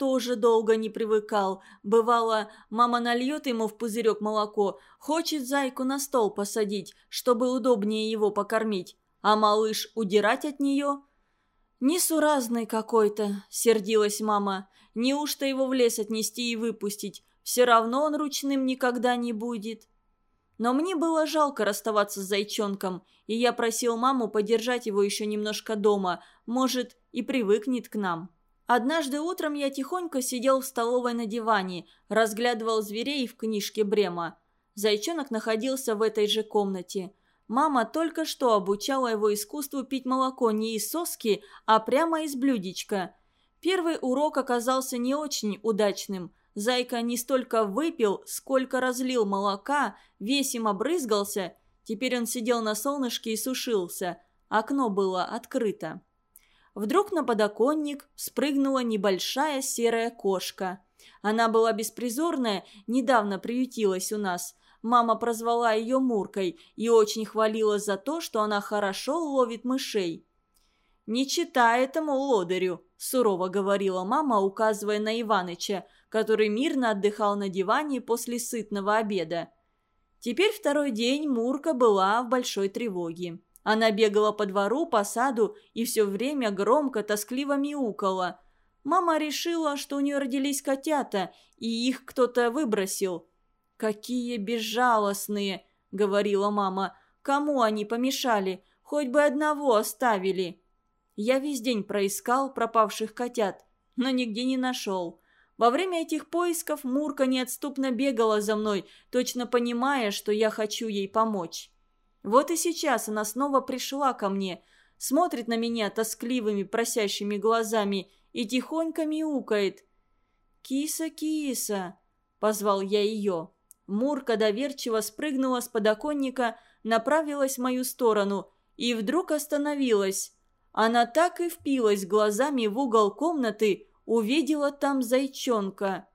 тоже долго не привыкал. Бывало, мама нальет ему в пузырек молоко, хочет зайку на стол посадить, чтобы удобнее его покормить. А малыш удирать от нее? «Несуразный какой-то», — сердилась мама. «Неужто его в лес отнести и выпустить? Все равно он ручным никогда не будет». Но мне было жалко расставаться с зайчонком, и я просил маму подержать его еще немножко дома, может, и привыкнет к нам. Однажды утром я тихонько сидел в столовой на диване, разглядывал зверей в книжке Брема. Зайчонок находился в этой же комнате. Мама только что обучала его искусству пить молоко не из соски, а прямо из блюдечка. Первый урок оказался не очень удачным – Зайка не столько выпил, сколько разлил молока, весь им обрызгался. Теперь он сидел на солнышке и сушился. Окно было открыто. Вдруг на подоконник спрыгнула небольшая серая кошка. Она была беспризорная, недавно приютилась у нас. Мама прозвала ее Муркой и очень хвалила за то, что она хорошо ловит мышей. «Не читай этому лодырю», – сурово говорила мама, указывая на Иваныча – который мирно отдыхал на диване после сытного обеда. Теперь второй день Мурка была в большой тревоге. Она бегала по двору, по саду и все время громко, тоскливо мяукала. Мама решила, что у нее родились котята, и их кто-то выбросил. «Какие безжалостные!» — говорила мама. «Кому они помешали? Хоть бы одного оставили!» Я весь день проискал пропавших котят, но нигде не нашел. Во время этих поисков Мурка неотступно бегала за мной, точно понимая, что я хочу ей помочь. Вот и сейчас она снова пришла ко мне, смотрит на меня тоскливыми просящими глазами и тихонько мяукает. «Киса, киса!» – позвал я ее. Мурка доверчиво спрыгнула с подоконника, направилась в мою сторону и вдруг остановилась. Она так и впилась глазами в угол комнаты, увидела там зайчонка.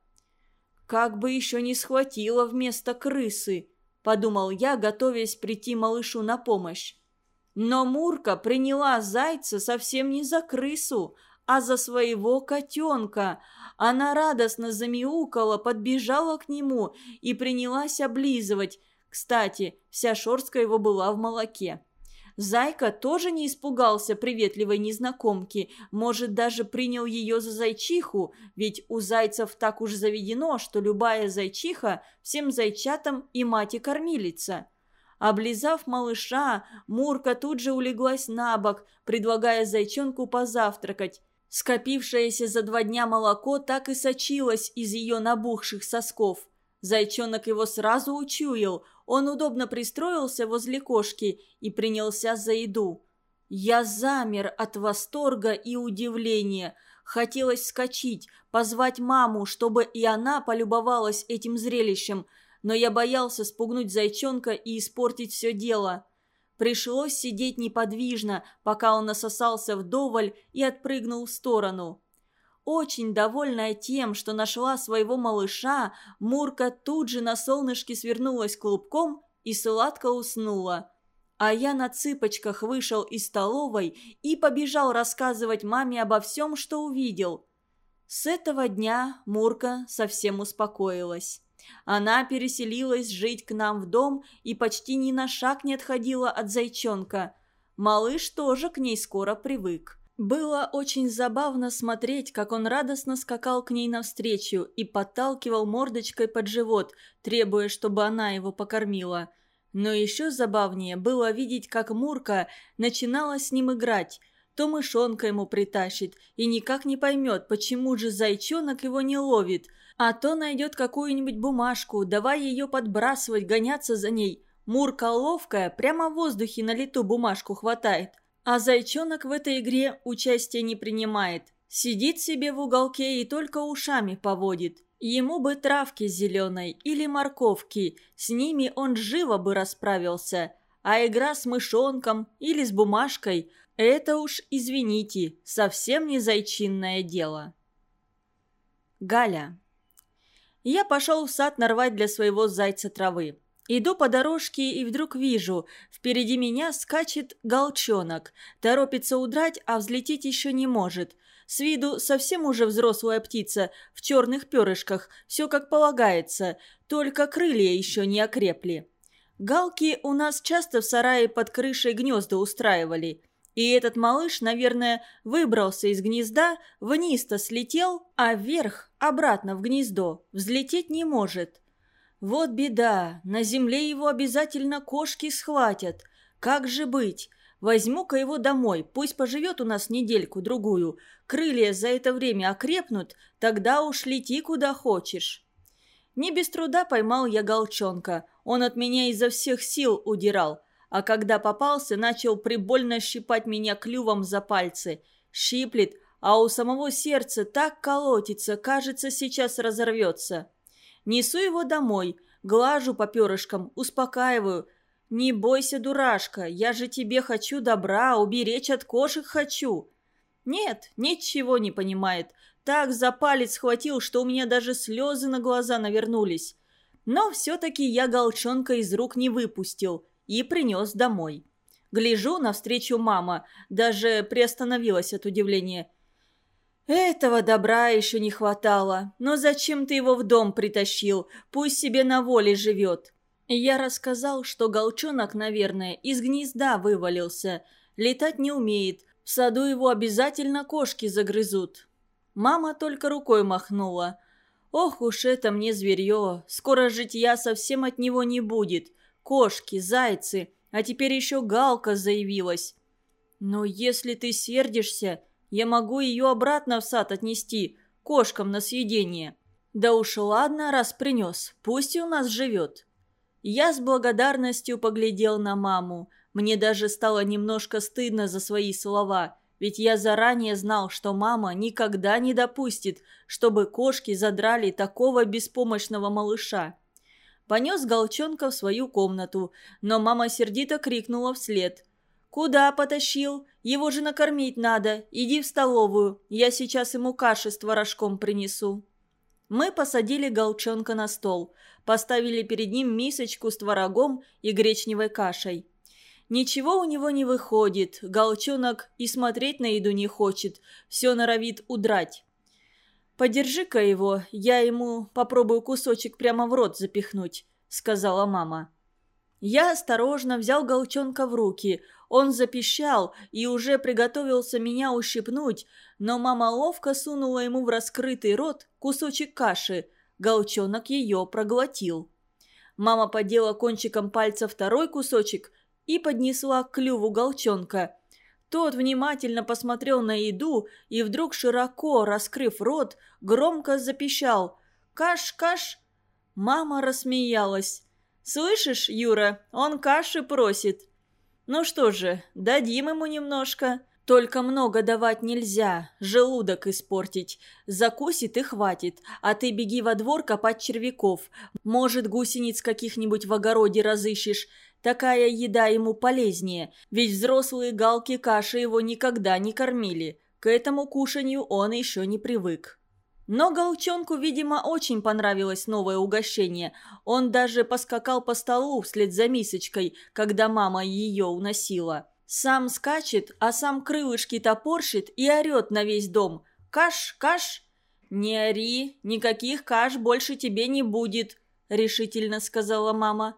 «Как бы еще не схватила вместо крысы», – подумал я, готовясь прийти малышу на помощь. Но Мурка приняла зайца совсем не за крысу, а за своего котенка. Она радостно замяукала, подбежала к нему и принялась облизывать. Кстати, вся шорстка его была в молоке. Зайка тоже не испугался приветливой незнакомки, может, даже принял ее за зайчиху, ведь у зайцев так уж заведено, что любая зайчиха всем зайчатам и мать и кормилица. Облизав малыша, Мурка тут же улеглась на бок, предлагая зайчонку позавтракать. Скопившееся за два дня молоко так и сочилось из ее набухших сосков. Зайчонок его сразу учуял, он удобно пристроился возле кошки и принялся за еду. Я замер от восторга и удивления. Хотелось вскочить, позвать маму, чтобы и она полюбовалась этим зрелищем, но я боялся спугнуть зайчонка и испортить все дело. Пришлось сидеть неподвижно, пока он насосался вдоволь и отпрыгнул в сторону. Очень довольная тем, что нашла своего малыша, Мурка тут же на солнышке свернулась клубком и сладко уснула. А я на цыпочках вышел из столовой и побежал рассказывать маме обо всем, что увидел. С этого дня Мурка совсем успокоилась. Она переселилась жить к нам в дом и почти ни на шаг не отходила от зайчонка. Малыш тоже к ней скоро привык. Было очень забавно смотреть, как он радостно скакал к ней навстречу и подталкивал мордочкой под живот, требуя, чтобы она его покормила. Но еще забавнее было видеть, как Мурка начинала с ним играть. То мышонка ему притащит и никак не поймет, почему же зайчонок его не ловит, а то найдет какую-нибудь бумажку, давай ее подбрасывать, гоняться за ней. Мурка ловкая, прямо в воздухе на лету бумажку хватает – а зайчонок в этой игре участия не принимает. Сидит себе в уголке и только ушами поводит. Ему бы травки зеленой или морковки, с ними он живо бы расправился. А игра с мышонком или с бумажкой – это уж, извините, совсем не зайчинное дело. Галя. Я пошел в сад нарвать для своего зайца травы. Иду по дорожке и вдруг вижу, впереди меня скачет голчонок. Торопится удрать, а взлететь еще не может. С виду совсем уже взрослая птица, в черных перышках, все как полагается, только крылья еще не окрепли. Галки у нас часто в сарае под крышей гнезда устраивали. И этот малыш, наверное, выбрался из гнезда, вниз-то слетел, а вверх, обратно в гнездо, взлететь не может. Вот беда, на земле его обязательно кошки схватят. Как же быть? Возьму-ка его домой, пусть поживет у нас недельку-другую. Крылья за это время окрепнут, тогда уж лети куда хочешь. Не без труда поймал я голчонка. Он от меня изо всех сил удирал. А когда попался, начал прибольно щипать меня клювом за пальцы. Щиплет, а у самого сердца так колотится, кажется, сейчас разорвется. Несу его домой, глажу по перышкам, успокаиваю. «Не бойся, дурашка, я же тебе хочу добра, уберечь от кошек хочу». Нет, ничего не понимает. Так за палец схватил, что у меня даже слезы на глаза навернулись. Но все-таки я голчонка из рук не выпустил и принес домой. Гляжу, навстречу мама, даже приостановилась от удивления. «Этого добра еще не хватало. Но зачем ты его в дом притащил? Пусть себе на воле живет». Я рассказал, что голчонок, наверное, из гнезда вывалился. Летать не умеет. В саду его обязательно кошки загрызут. Мама только рукой махнула. «Ох уж это мне зверье! Скоро житья совсем от него не будет. Кошки, зайцы, а теперь еще галка заявилась. Но если ты сердишься, я могу ее обратно в сад отнести, кошкам на съедение. Да уж ладно, раз принес, пусть и у нас живет. Я с благодарностью поглядел на маму. Мне даже стало немножко стыдно за свои слова, ведь я заранее знал, что мама никогда не допустит, чтобы кошки задрали такого беспомощного малыша. Понес Голчонка в свою комнату, но мама сердито крикнула вслед. «Куда потащил? Его же накормить надо. Иди в столовую. Я сейчас ему каши с творожком принесу». Мы посадили Голчонка на стол, поставили перед ним мисочку с творогом и гречневой кашей. Ничего у него не выходит, Голчонок и смотреть на еду не хочет, все норовит удрать. «Подержи-ка его, я ему попробую кусочек прямо в рот запихнуть», — сказала мама. Я осторожно взял Голчонка в руки. Он запищал и уже приготовился меня ущипнуть, но мама ловко сунула ему в раскрытый рот кусочек каши. Голчонок ее проглотил. Мама подела кончиком пальца второй кусочек и поднесла к клюву Голчонка. Тот внимательно посмотрел на еду и вдруг, широко раскрыв рот, громко запищал «Каш, каш!». Мама рассмеялась. «Слышишь, Юра, он каши просит». «Ну что же, дадим ему немножко. Только много давать нельзя, желудок испортить. Закусит и хватит, а ты беги во двор копать червяков. Может, гусениц каких-нибудь в огороде разыщешь. Такая еда ему полезнее, ведь взрослые галки каши его никогда не кормили. К этому кушанию он еще не привык». Но Голчонку, видимо, очень понравилось новое угощение. Он даже поскакал по столу вслед за мисочкой, когда мама ее уносила. Сам скачет, а сам крылышки топорщит и орет на весь дом. «Каш, каш!» «Не ори, никаких каш больше тебе не будет», — решительно сказала мама.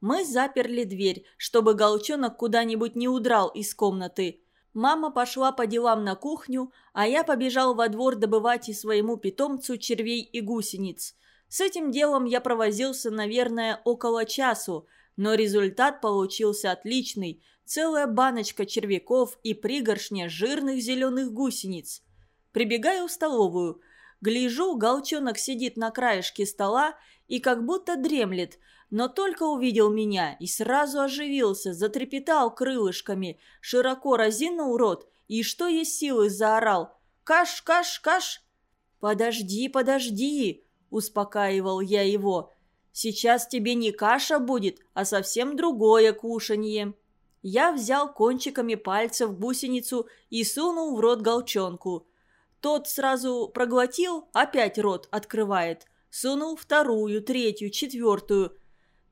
Мы заперли дверь, чтобы Голчонок куда-нибудь не удрал из комнаты. Мама пошла по делам на кухню, а я побежал во двор добывать и своему питомцу червей и гусениц. С этим делом я провозился, наверное, около часу, но результат получился отличный. Целая баночка червяков и пригоршня жирных зеленых гусениц. Прибегаю в столовую. Гляжу, голчонок сидит на краешке стола и как будто дремлет – но только увидел меня и сразу оживился, затрепетал крылышками, широко разинул рот и, что есть силы, заорал «Каш, каш, каш!» «Подожди, подожди!» – успокаивал я его. «Сейчас тебе не каша будет, а совсем другое кушанье». Я взял кончиками пальцев гусеницу и сунул в рот голчонку. Тот сразу проглотил, опять рот открывает. Сунул вторую, третью, четвертую –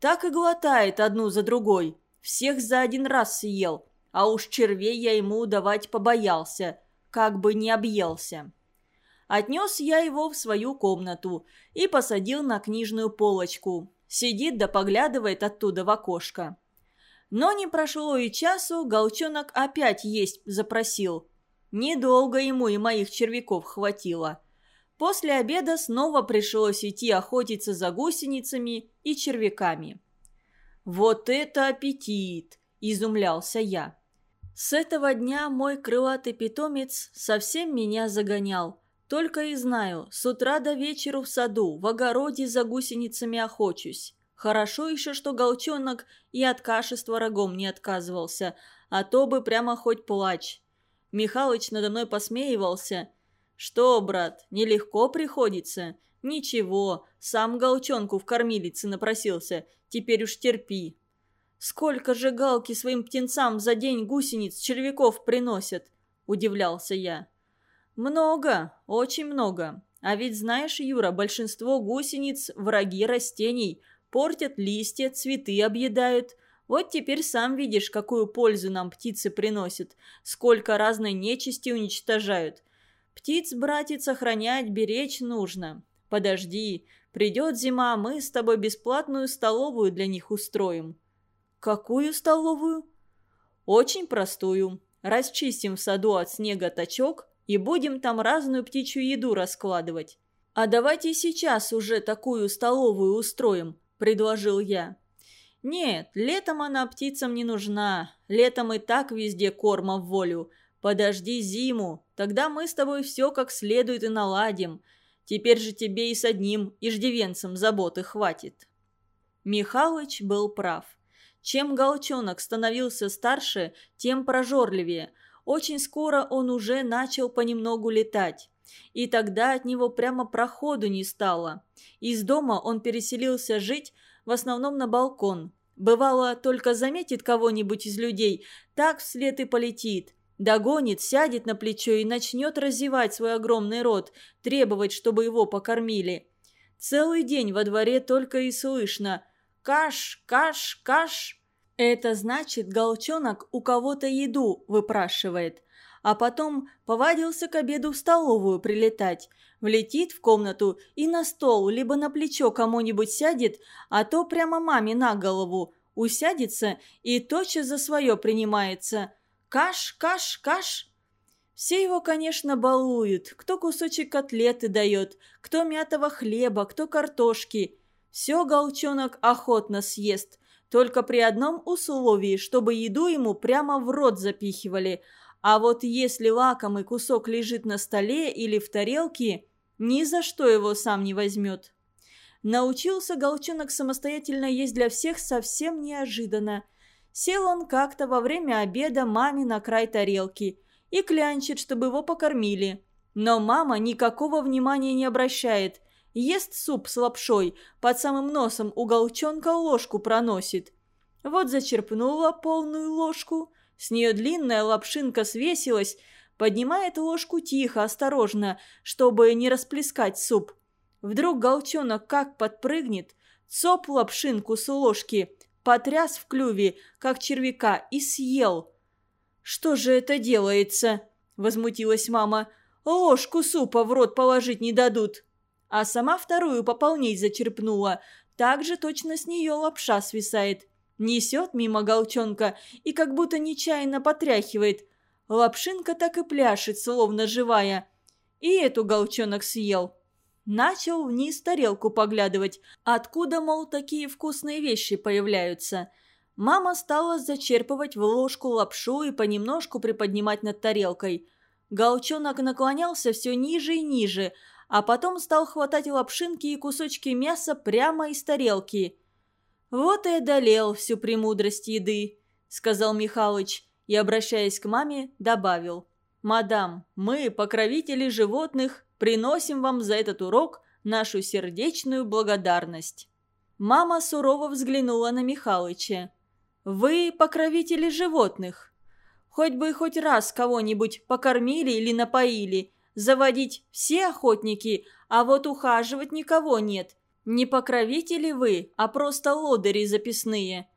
так и глотает одну за другой. Всех за один раз съел. А уж червей я ему давать побоялся. как бы не объелся. Отнес я его в свою комнату и посадил на книжную полочку. Сидит да поглядывает оттуда в окошко. Но не прошло и часу, Голчонок опять есть запросил. Недолго ему и моих червяков хватило. После обеда снова пришлось идти охотиться за гусеницами и червяками. «Вот это аппетит!» – изумлялся я. С этого дня мой крылатый питомец совсем меня загонял. Только и знаю, с утра до вечера в саду, в огороде за гусеницами охочусь. Хорошо еще, что голчонок и от каши с творогом не отказывался, а то бы прямо хоть плачь. Михалыч надо мной посмеивался. «Что, брат, нелегко приходится?» «Ничего, сам голчонку в кормилице напросился, теперь уж терпи». «Сколько же галки своим птенцам за день гусениц червяков приносят?» – удивлялся я. «Много, очень много. А ведь знаешь, Юра, большинство гусениц – враги растений, портят листья, цветы объедают. Вот теперь сам видишь, какую пользу нам птицы приносят, сколько разной нечисти уничтожают. Птиц, братец, охранять, беречь нужно. Подожди, придет зима, мы с тобой бесплатную столовую для них устроим». «Какую столовую?» «Очень простую. Расчистим в саду от снега тачок, и будем там разную птичью еду раскладывать. А давайте сейчас уже такую столовую устроим», – предложил я. «Нет, летом она птицам не нужна. Летом и так везде корма в волю. Подожди зиму, тогда мы с тобой все как следует и наладим. Теперь же тебе и с одним иждивенцем заботы хватит». Михалыч был прав. Чем Голчонок становился старше, тем прожорливее – очень скоро он уже начал понемногу летать. И тогда от него прямо проходу не стало. Из дома он переселился жить в основном на балкон. Бывало, только заметит кого-нибудь из людей, так вслед и полетит. Догонит, сядет на плечо и начнет разевать свой огромный рот, требовать, чтобы его покормили. Целый день во дворе только и слышно «Каш, каш, каш!» Это значит, голчонок у кого-то еду выпрашивает. А потом повадился к обеду в столовую прилетать. Влетит в комнату и на стол, либо на плечо кому-нибудь сядет, а то прямо маме на голову. Усядется и тотчас за свое принимается. Каш, каш, каш. Все его, конечно, балуют. Кто кусочек котлеты дает, кто мятого хлеба, кто картошки. Все голчонок охотно съест. Только при одном условии, чтобы еду ему прямо в рот запихивали. А вот если лакомый кусок лежит на столе или в тарелке, ни за что его сам не возьмет. Научился Голчонок самостоятельно есть для всех совсем неожиданно. Сел он как-то во время обеда маме на край тарелки и клянчит, чтобы его покормили. Но мама никакого внимания не обращает – Ест суп с лапшой, под самым носом у голчонка ложку проносит. Вот зачерпнула полную ложку, с нее длинная лапшинка свесилась, поднимает ложку тихо, осторожно, чтобы не расплескать суп. Вдруг голчонок как подпрыгнет, цоп лапшинку с ложки, потряс в клюве, как червяка, и съел. «Что же это делается?» – возмутилась мама. «Ложку супа в рот положить не дадут» а сама вторую пополней зачерпнула. Также точно с нее лапша свисает. Несет мимо голчонка и как будто нечаянно потряхивает. Лапшинка так и пляшет, словно живая. И эту голчонок съел. Начал вниз тарелку поглядывать, откуда, мол, такие вкусные вещи появляются. Мама стала зачерпывать в ложку лапшу и понемножку приподнимать над тарелкой. Голчонок наклонялся все ниже и ниже, а потом стал хватать лапшинки и кусочки мяса прямо из тарелки. «Вот и одолел всю премудрость еды», — сказал Михалыч и, обращаясь к маме, добавил. «Мадам, мы, покровители животных, приносим вам за этот урок нашу сердечную благодарность». Мама сурово взглянула на Михалыча. «Вы покровители животных. Хоть бы хоть раз кого-нибудь покормили или напоили, Заводить все охотники, а вот ухаживать никого нет. Не покровители вы, а просто лодыри записные».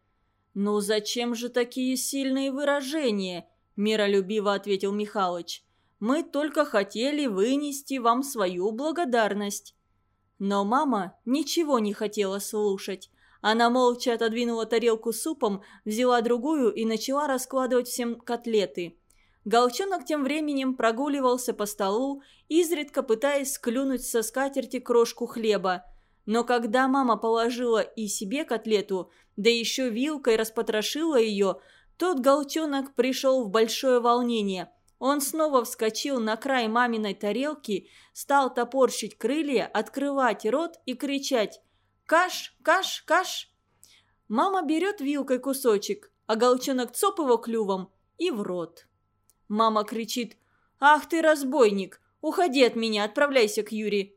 «Ну зачем же такие сильные выражения?» – миролюбиво ответил Михалыч. Мы только хотели вынести вам свою благодарность». Но мама ничего не хотела слушать. Она молча отодвинула тарелку супом, взяла другую и начала раскладывать всем котлеты. Голчонок тем временем прогуливался по столу, изредка пытаясь склюнуть со скатерти крошку хлеба. Но когда мама положила и себе котлету, да еще вилкой распотрошила ее, тот голчонок пришел в большое волнение. Он снова вскочил на край маминой тарелки, стал топорщить крылья, открывать рот и кричать «Каш! Каш! Каш!». Мама берет вилкой кусочек, а голчонок цоп его клювом и в рот. Мама кричит «Ах ты, разбойник! Уходи от меня, отправляйся к Юре!»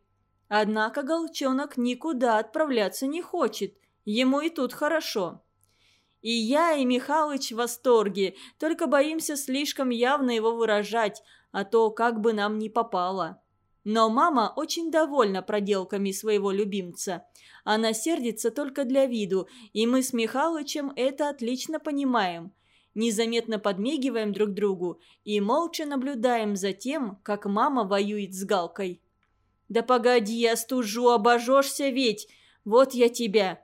Однако Голчонок никуда отправляться не хочет, ему и тут хорошо. И я, и Михалыч в восторге, только боимся слишком явно его выражать, а то как бы нам не попало. Но мама очень довольна проделками своего любимца. Она сердится только для виду, и мы с Михалычем это отлично понимаем незаметно подмигиваем друг другу и молча наблюдаем за тем, как мама воюет с Галкой. «Да погоди, я стужу, обожжешься ведь! Вот я тебя!»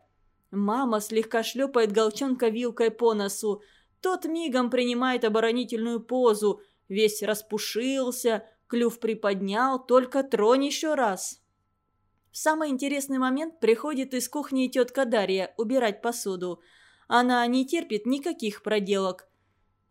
Мама слегка шлепает Галчонка вилкой по носу. Тот мигом принимает оборонительную позу, весь распушился, клюв приподнял, только тронь еще раз. В самый интересный момент приходит из кухни тетка Дарья убирать посуду – она не терпит никаких проделок.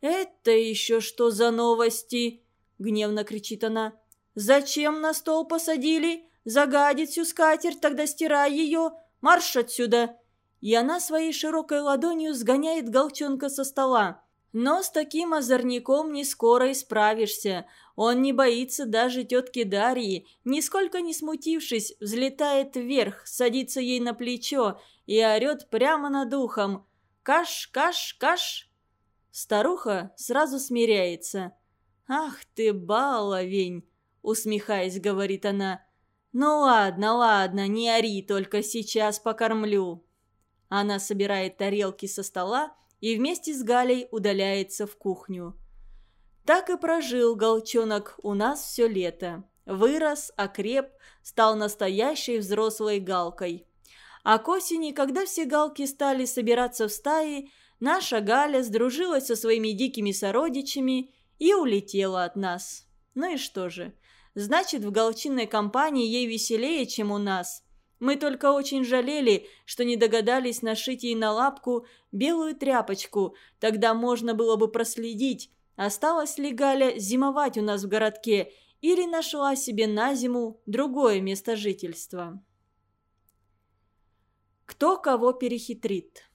«Это еще что за новости?» – гневно кричит она. «Зачем на стол посадили? Загадить всю скатерть, тогда стирай ее. Марш отсюда!» И она своей широкой ладонью сгоняет голчонка со стола. Но с таким озорником не скоро исправишься. Он не боится даже тетки Дарьи, нисколько не смутившись, взлетает вверх, садится ей на плечо и орет прямо над ухом. Каш, каш, каш!» Старуха сразу смиряется. «Ах ты, баловень!» — усмехаясь, говорит она. «Ну ладно, ладно, не ори, только сейчас покормлю». Она собирает тарелки со стола и вместе с Галей удаляется в кухню. Так и прожил Голчонок у нас все лето. Вырос, окреп, стал настоящей взрослой галкой. А к осени, когда все галки стали собираться в стаи, наша Галя сдружилась со своими дикими сородичами и улетела от нас. Ну и что же? Значит, в галчинной компании ей веселее, чем у нас. Мы только очень жалели, что не догадались нашить ей на лапку белую тряпочку, тогда можно было бы проследить, осталась ли Галя зимовать у нас в городке или нашла себе на зиму другое место жительства. Кто кого перехитрит.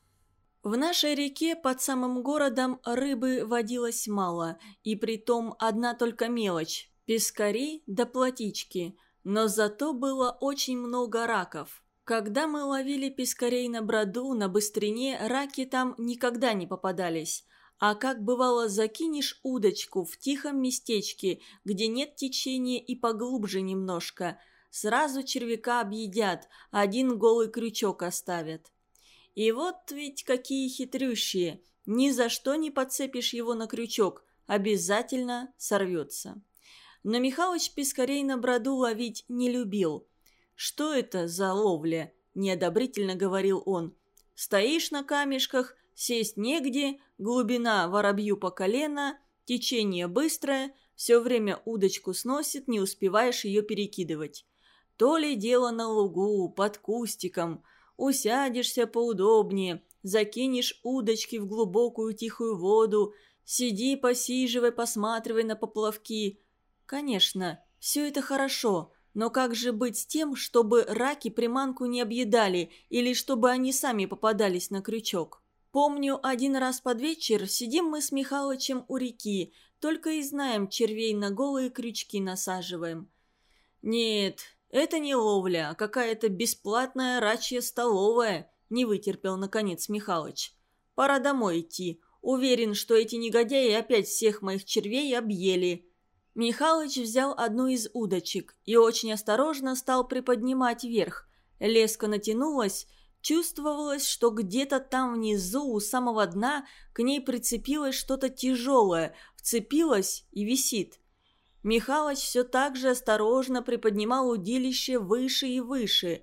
В нашей реке под самым городом рыбы водилось мало, и притом одна только мелочь – пескари да плотички, но зато было очень много раков. Когда мы ловили пескарей на броду, на быстрине, раки там никогда не попадались. А как бывало, закинешь удочку в тихом местечке, где нет течения и поглубже немножко – Сразу червяка объедят, один голый крючок оставят. И вот ведь какие хитрющие. Ни за что не подцепишь его на крючок, обязательно сорвется. Но Михалыч пескарей на броду ловить не любил. «Что это за ловля?» – неодобрительно говорил он. «Стоишь на камешках, сесть негде, глубина воробью по колено, течение быстрое, все время удочку сносит, не успеваешь ее перекидывать. То ли дело на лугу, под кустиком. Усядешься поудобнее, закинешь удочки в глубокую тихую воду, сиди, посиживай, посматривай на поплавки. Конечно, все это хорошо, но как же быть с тем, чтобы раки приманку не объедали или чтобы они сами попадались на крючок? Помню, один раз под вечер сидим мы с Михалычем у реки, только и знаем, червей на голые крючки насаживаем. Нет, «Это не ловля, а какая-то бесплатная рачья столовая», – не вытерпел, наконец, Михалыч. «Пора домой идти. Уверен, что эти негодяи опять всех моих червей объели». Михалыч взял одну из удочек и очень осторожно стал приподнимать вверх. Леска натянулась, чувствовалось, что где-то там внизу, у самого дна, к ней прицепилось что-то тяжелое, вцепилось и висит. Михалыч все так же осторожно приподнимал удилище выше и выше.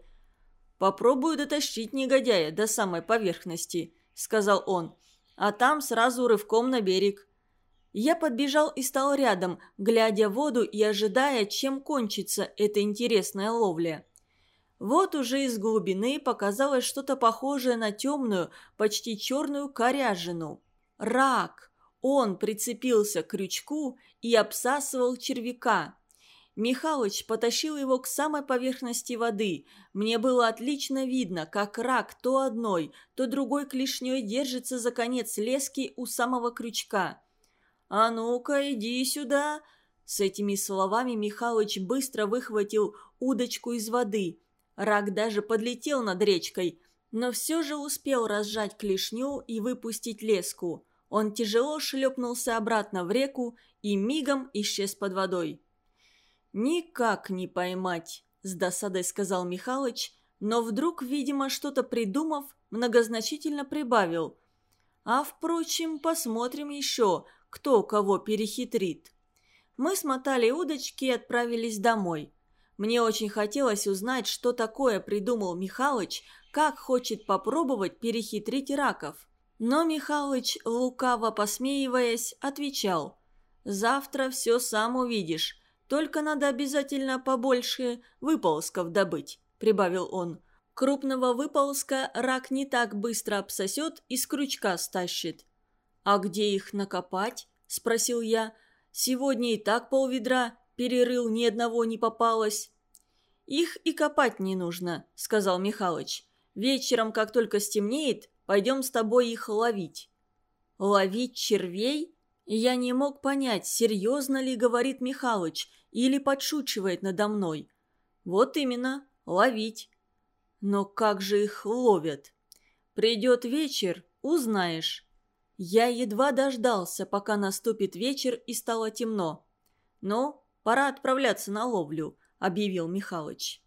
«Попробую дотащить негодяя до самой поверхности», — сказал он, — «а там сразу рывком на берег». Я подбежал и стал рядом, глядя в воду и ожидая, чем кончится эта интересная ловля. Вот уже из глубины показалось что-то похожее на темную, почти черную коряжину. Рак! Он прицепился к крючку и обсасывал червяка. Михалыч потащил его к самой поверхности воды. Мне было отлично видно, как рак то одной, то другой клешней держится за конец лески у самого крючка. «А ну-ка, иди сюда!» С этими словами Михалыч быстро выхватил удочку из воды. Рак даже подлетел над речкой, но все же успел разжать клешню и выпустить леску. Он тяжело шлепнулся обратно в реку и мигом исчез под водой. «Никак не поймать», – с досадой сказал Михалыч, но вдруг, видимо, что-то придумав, многозначительно прибавил. «А, впрочем, посмотрим еще, кто кого перехитрит». Мы смотали удочки и отправились домой. Мне очень хотелось узнать, что такое придумал Михалыч, как хочет попробовать перехитрить раков. Но Михалыч, лукаво посмеиваясь, отвечал, «Завтра все сам увидишь, только надо обязательно побольше выползков добыть», – прибавил он. «Крупного выползка рак не так быстро обсосет и с крючка стащит». «А где их накопать?» – спросил я. «Сегодня и так полведра перерыл, ни одного не попалось». «Их и копать не нужно», – сказал Михалыч. «Вечером, как только стемнеет, пойдем с тобой их ловить». «Ловить червей?» Я не мог понять, серьезно ли говорит Михалыч или подшучивает надо мной. «Вот именно, ловить». «Но как же их ловят?» «Придет вечер, узнаешь». Я едва дождался, пока наступит вечер и стало темно. «Ну, пора отправляться на ловлю», – объявил Михалыч.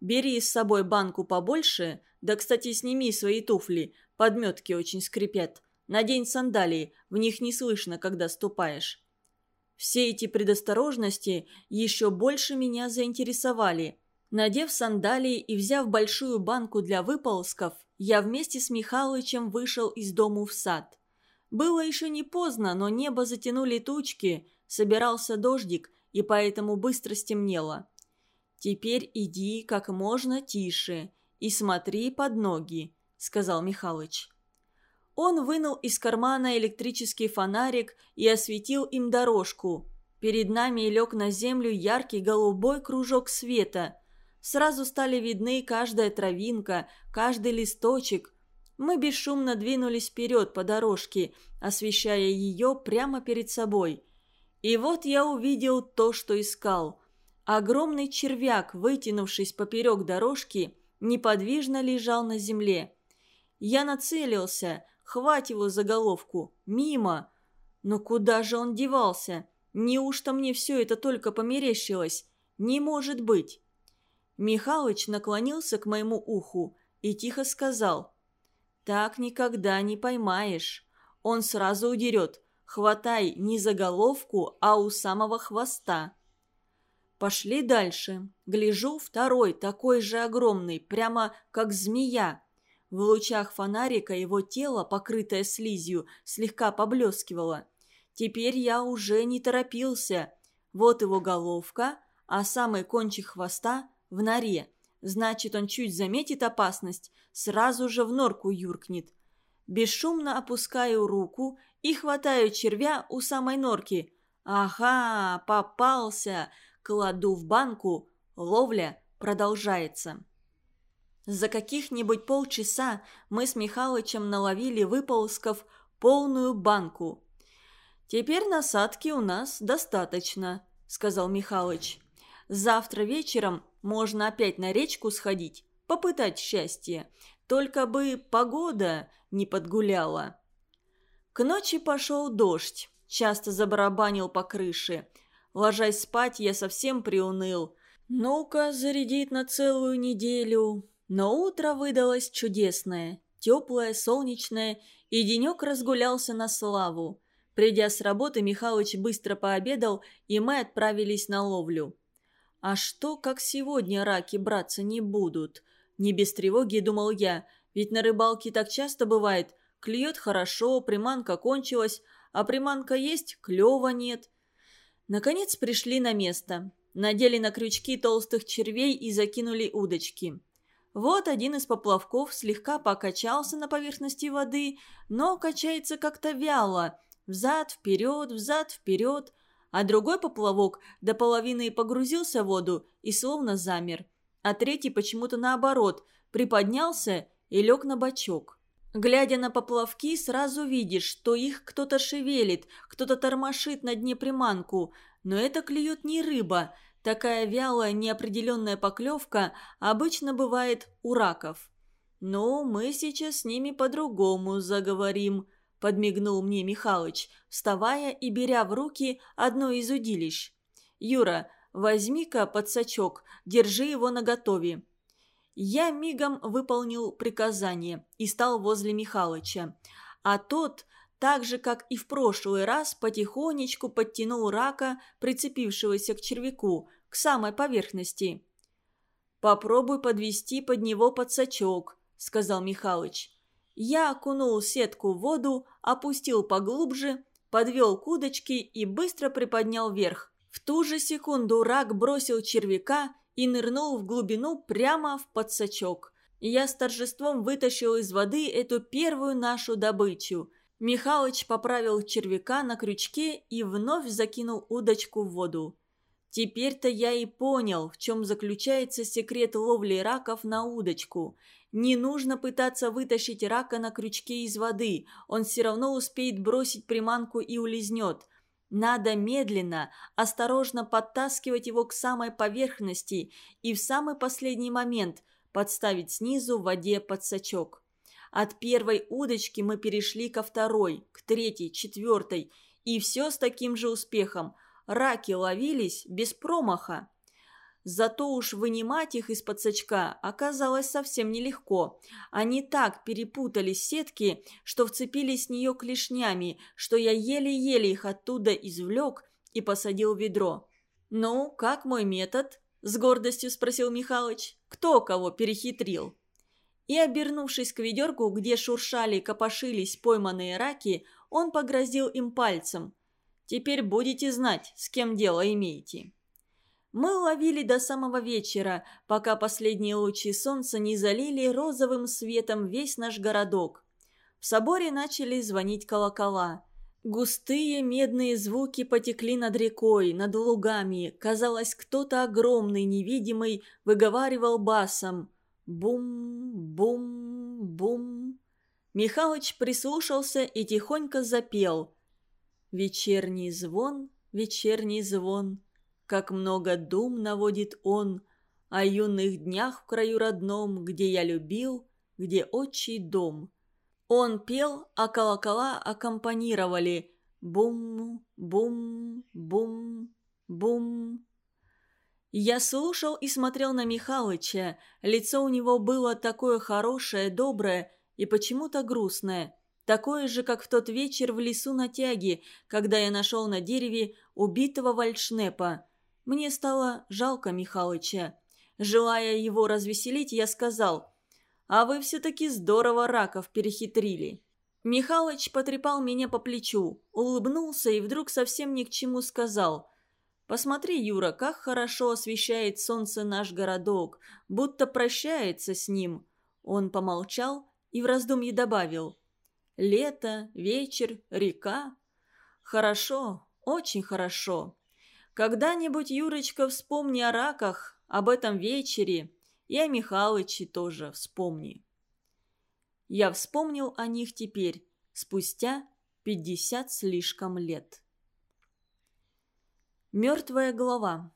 «Бери с собой банку побольше, да, кстати, сними свои туфли, подметки очень скрипят. Надень сандалии, в них не слышно, когда ступаешь». Все эти предосторожности еще больше меня заинтересовали. Надев сандалии и взяв большую банку для выползков, я вместе с Михалычем вышел из дому в сад. Было еще не поздно, но небо затянули тучки, собирался дождик, и поэтому быстро стемнело. «Теперь иди как можно тише и смотри под ноги», — сказал Михалыч. Он вынул из кармана электрический фонарик и осветил им дорожку. Перед нами лег на землю яркий голубой кружок света. Сразу стали видны каждая травинка, каждый листочек. Мы бесшумно двинулись вперед по дорожке, освещая ее прямо перед собой. И вот я увидел то, что искал. Огромный червяк, вытянувшись поперек дорожки, неподвижно лежал на земле. Я нацелился, хвать его за головку, мимо. Но куда же он девался? Неужто мне все это только померещилось? Не может быть. Михалыч наклонился к моему уху и тихо сказал. «Так никогда не поймаешь. Он сразу удерет, Хватай не за головку, а у самого хвоста. Пошли дальше. Гляжу, второй, такой же огромный, прямо как змея. В лучах фонарика его тело, покрытое слизью, слегка поблескивало. Теперь я уже не торопился. Вот его головка, а самый кончик хвоста в норе. Значит, он чуть заметит опасность, сразу же в норку юркнет. Бесшумно опускаю руку и хватаю червя у самой норки. Ага, попался. Кладу в банку. Ловля продолжается. За каких-нибудь полчаса мы с Михалычем наловили выползков полную банку. «Теперь насадки у нас достаточно», — сказал Михалыч. «Завтра вечером можно опять на речку сходить, попытать счастье. Только бы погода не подгуляла». К ночи пошел дождь, часто забарабанил по крыше. Ложась спать, я совсем приуныл. Ну-ка, зарядит на целую неделю. Но утро выдалось чудесное, теплое, солнечное, и денек разгулялся на славу. Придя с работы, Михалыч быстро пообедал, и мы отправились на ловлю. А что, как сегодня раки браться не будут? Не без тревоги, думал я, ведь на рыбалке так часто бывает. Клюет хорошо, приманка кончилась, а приманка есть, клёва нет. Наконец пришли на место. Надели на крючки толстых червей и закинули удочки. Вот один из поплавков слегка покачался на поверхности воды, но качается как-то вяло – Взад-вперед, взад-вперед. А другой поплавок до половины погрузился в воду и словно замер. А третий почему-то наоборот, приподнялся и лег на бочок. Глядя на поплавки, сразу видишь, что их кто-то шевелит, кто-то тормошит на дне приманку. Но это клюет не рыба. Такая вялая, неопределенная поклевка обычно бывает у раков. Но мы сейчас с ними по-другому заговорим. – подмигнул мне Михалыч, вставая и беря в руки одно из удилищ. «Юра, возьми-ка подсачок, держи его наготове». Я мигом выполнил приказание и стал возле Михалыча. А тот, так же, как и в прошлый раз, потихонечку подтянул рака, прицепившегося к червяку, к самой поверхности. «Попробуй подвести под него подсачок», – сказал Михалыч. Я окунул сетку в воду, опустил поглубже, подвел к удочке и быстро приподнял вверх. В ту же секунду рак бросил червяка и нырнул в глубину прямо в подсачок. Я с торжеством вытащил из воды эту первую нашу добычу. Михалыч поправил червяка на крючке и вновь закинул удочку в воду. Теперь-то я и понял, в чем заключается секрет ловли раков на удочку – не нужно пытаться вытащить рака на крючке из воды, он все равно успеет бросить приманку и улизнет. Надо медленно, осторожно подтаскивать его к самой поверхности и в самый последний момент подставить снизу в воде подсачок. От первой удочки мы перешли ко второй, к третьей, четвертой, и все с таким же успехом. Раки ловились без промаха. Зато уж вынимать их из-под сачка оказалось совсем нелегко. Они так перепутали сетки, что вцепились в нее клешнями, что я еле-еле их оттуда извлек и посадил в ведро. «Ну, как мой метод?» – с гордостью спросил Михалыч. «Кто кого перехитрил?» И, обернувшись к ведерку, где шуршали и копошились пойманные раки, он погрозил им пальцем. «Теперь будете знать, с кем дело имеете». Мы ловили до самого вечера, пока последние лучи солнца не залили розовым светом весь наш городок. В соборе начали звонить колокола. Густые медные звуки потекли над рекой, над лугами. Казалось, кто-то огромный, невидимый, выговаривал басом «Бум-бум-бум». Михалыч прислушался и тихонько запел «Вечерний звон, вечерний звон». Как много дум наводит он О юных днях в краю родном, Где я любил, где отчий дом. Он пел, а колокола аккомпанировали Бум, бум, бум, бум. Я слушал и смотрел на Михалыча. Лицо у него было такое хорошее, доброе и почему-то грустное. Такое же, как в тот вечер в лесу на тяге, когда я нашел на дереве убитого вальшнепа. Мне стало жалко Михалыча. Желая его развеселить, я сказал, «А вы все-таки здорово раков перехитрили». Михалыч потрепал меня по плечу, улыбнулся и вдруг совсем ни к чему сказал. «Посмотри, Юра, как хорошо освещает солнце наш городок, будто прощается с ним». Он помолчал и в раздумье добавил. «Лето, вечер, река. Хорошо, очень хорошо». Когда-нибудь, Юрочка, вспомни о раках, об этом вечере, и о Михалыче тоже вспомни. Я вспомнил о них теперь, спустя пятьдесят слишком лет. Мертвая голова.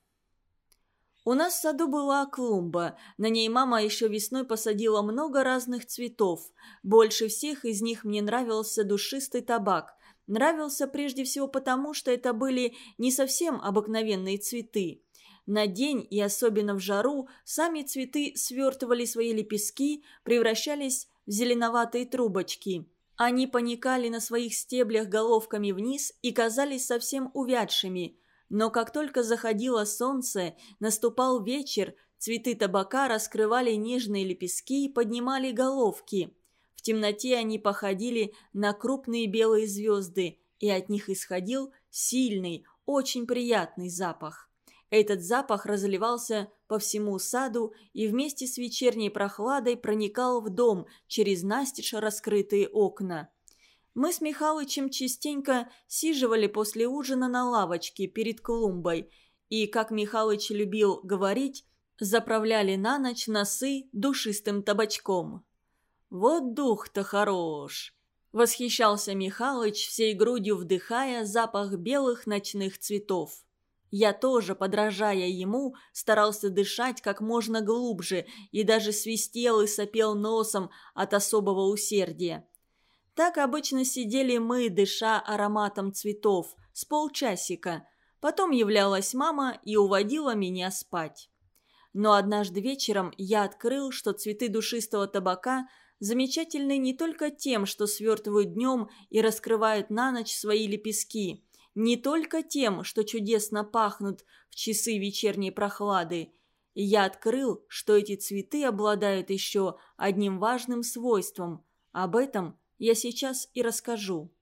У нас в саду была клумба. На ней мама еще весной посадила много разных цветов. Больше всех из них мне нравился душистый табак нравился прежде всего потому, что это были не совсем обыкновенные цветы. На день и особенно в жару сами цветы свертывали свои лепестки, превращались в зеленоватые трубочки. Они поникали на своих стеблях головками вниз и казались совсем увядшими. Но как только заходило солнце, наступал вечер, цветы табака раскрывали нежные лепестки и поднимали головки. В темноте они походили на крупные белые звезды, и от них исходил сильный, очень приятный запах. Этот запах разливался по всему саду и вместе с вечерней прохладой проникал в дом через настежь раскрытые окна. Мы с Михалычем частенько сиживали после ужина на лавочке перед клумбой и, как Михалыч любил говорить, заправляли на ночь носы душистым табачком. «Вот дух-то хорош!» – восхищался Михалыч, всей грудью вдыхая запах белых ночных цветов. Я тоже, подражая ему, старался дышать как можно глубже и даже свистел и сопел носом от особого усердия. Так обычно сидели мы, дыша ароматом цветов, с полчасика. Потом являлась мама и уводила меня спать. Но однажды вечером я открыл, что цветы душистого табака замечательны не только тем, что свертывают днем и раскрывают на ночь свои лепестки – не только тем, что чудесно пахнут в часы вечерней прохлады. я открыл, что эти цветы обладают еще одним важным свойством. Об этом я сейчас и расскажу.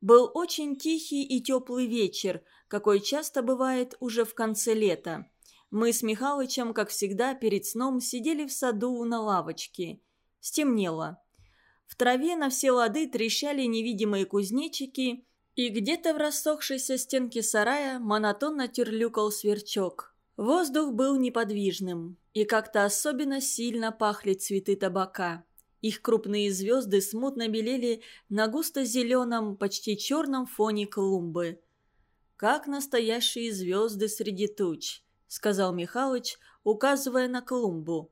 Был очень тихий и теплый вечер, какой часто бывает уже в конце лета. Мы с Михалычем, как всегда, перед сном сидели в саду на лавочке. Стемнело. В траве на все лады трещали невидимые кузнечики – и где-то в рассохшейся стенке сарая монотонно тюрлюкал сверчок. Воздух был неподвижным, и как-то особенно сильно пахли цветы табака. Их крупные звезды смутно белели на густо-зеленом, почти черном фоне клумбы. «Как настоящие звезды среди туч», — сказал Михалыч, указывая на клумбу.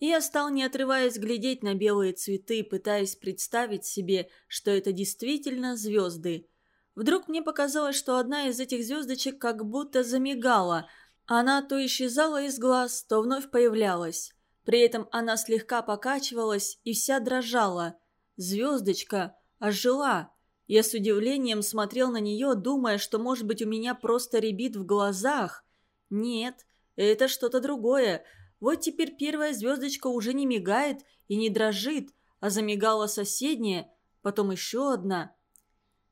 Я стал, не отрываясь, глядеть на белые цветы, пытаясь представить себе, что это действительно звезды — Вдруг мне показалось, что одна из этих звездочек как будто замигала. Она то исчезала из глаз, то вновь появлялась. При этом она слегка покачивалась и вся дрожала. Звездочка ожила. Я с удивлением смотрел на нее, думая, что, может быть, у меня просто рябит в глазах. Нет, это что-то другое. Вот теперь первая звездочка уже не мигает и не дрожит, а замигала соседняя, потом еще одна –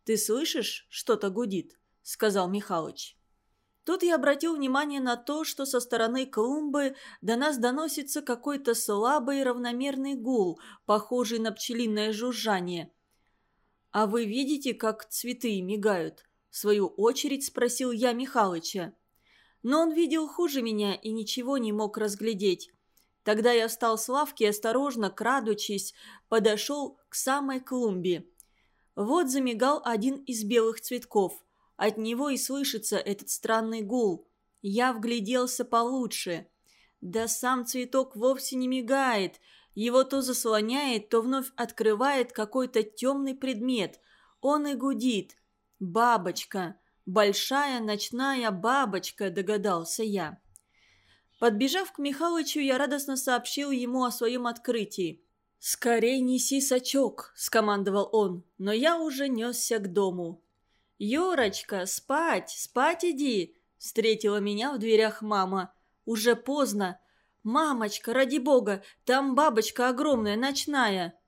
«Ты слышишь, что-то гудит?» – сказал Михалыч. Тут я обратил внимание на то, что со стороны клумбы до нас доносится какой-то слабый равномерный гул, похожий на пчелиное жужжание. «А вы видите, как цветы мигают?» – в свою очередь спросил я Михалыча. Но он видел хуже меня и ничего не мог разглядеть. Тогда я встал с лавки и осторожно, крадучись, подошел к самой клумбе. Вот замигал один из белых цветков. От него и слышится этот странный гул. Я вгляделся получше. Да сам цветок вовсе не мигает. Его то заслоняет, то вновь открывает какой-то темный предмет. Он и гудит. «Бабочка! Большая ночная бабочка!» – догадался я. Подбежав к Михалычу, я радостно сообщил ему о своем открытии. «Скорей неси сачок», — скомандовал он, но я уже несся к дому. «Юрочка, спать, спать иди!» — встретила меня в дверях мама. «Уже поздно. Мамочка, ради бога, там бабочка огромная, ночная».